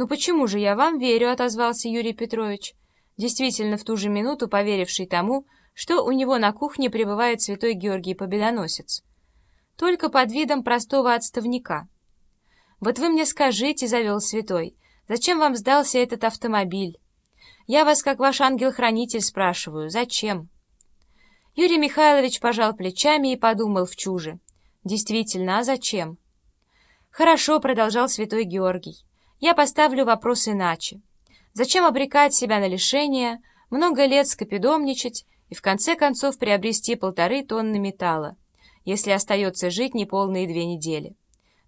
«Ну почему же я вам верю?» — отозвался Юрий Петрович, действительно в ту же минуту поверивший тому, что у него на кухне пребывает святой Георгий Победоносец. Только под видом простого отставника. «Вот вы мне скажите», — завел святой, — «зачем вам сдался этот автомобиль? Я вас, как ваш ангел-хранитель, спрашиваю, зачем?» Юрий Михайлович пожал плечами и подумал в чуже. «Действительно, а зачем?» «Хорошо», — продолжал святой Георгий. «Я поставлю вопрос иначе. Зачем обрекать себя на лишение, много лет скопидомничать и в конце концов приобрести полторы тонны металла, если остается жить неполные две недели?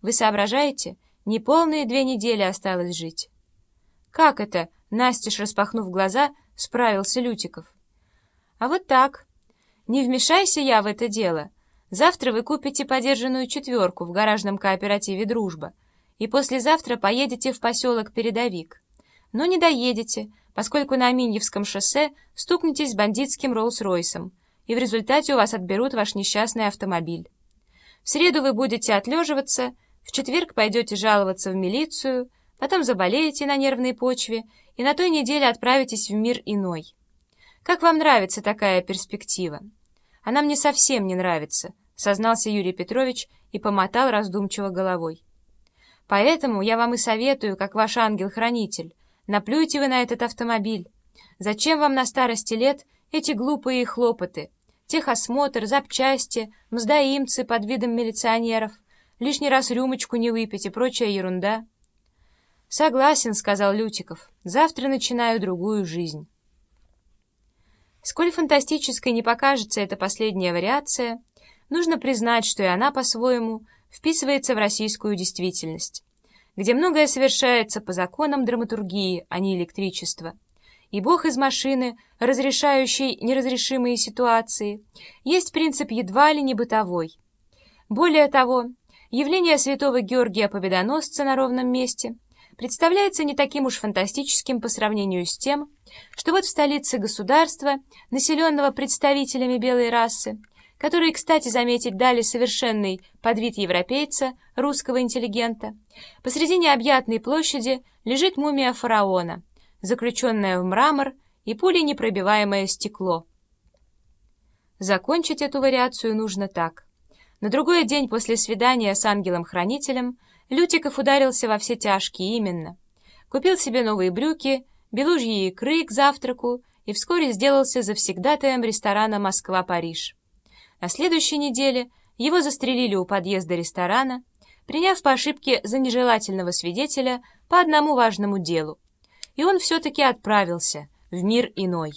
Вы соображаете? Неполные две недели осталось жить». «Как это?» — Настеж, распахнув глаза, справился Лютиков. «А вот так. Не вмешайся я в это дело». Завтра вы купите подержанную четверку в гаражном кооперативе «Дружба» и послезавтра поедете в поселок Передовик. Но не доедете, поскольку на Аминьевском шоссе стукнетесь бандитским Роллс-Ройсом, и в результате у вас отберут ваш несчастный автомобиль. В среду вы будете отлеживаться, в четверг пойдете жаловаться в милицию, потом заболеете на нервной почве и на той неделе отправитесь в мир иной. Как вам нравится такая перспектива? Она мне совсем не нравится, сознался Юрий Петрович и помотал раздумчиво головой. Поэтому я вам и советую, как ваш ангел-хранитель, наплюйте вы на этот автомобиль. Зачем вам на старости лет эти глупые хлопоты? Техосмотр, запчасти, мздоимцы под видом милиционеров, лишний раз рюмочку не выпить и прочая ерунда. «Согласен», — сказал Лютиков, — «завтра начинаю другую жизнь». Сколь фантастической не покажется эта последняя вариация, нужно признать, что и она по-своему вписывается в российскую действительность, где многое совершается по законам драматургии, а не электричества. И Бог из машины, разрешающий неразрешимые ситуации, есть принцип едва ли не бытовой. Более того, явление святого Георгия Победоносца на ровном месте представляется не таким уж фантастическим по сравнению с тем, что вот в столице государства, населенного представителями белой расы, которые, кстати, заметить дали совершенный подвид европейца, русского интеллигента, посреди необъятной площади лежит мумия фараона, заключенная в мрамор и пулей непробиваемое стекло. Закончить эту вариацию нужно так. На другой день после свидания с ангелом-хранителем Лютиков ударился во все тяжкие именно. Купил себе новые брюки, белужьи икры к завтраку и вскоре сделался завсегдатаем ресторана «Москва-Париж». На следующей неделе его застрелили у подъезда ресторана, приняв по ошибке за нежелательного свидетеля по одному важному делу. И он все-таки отправился в мир иной.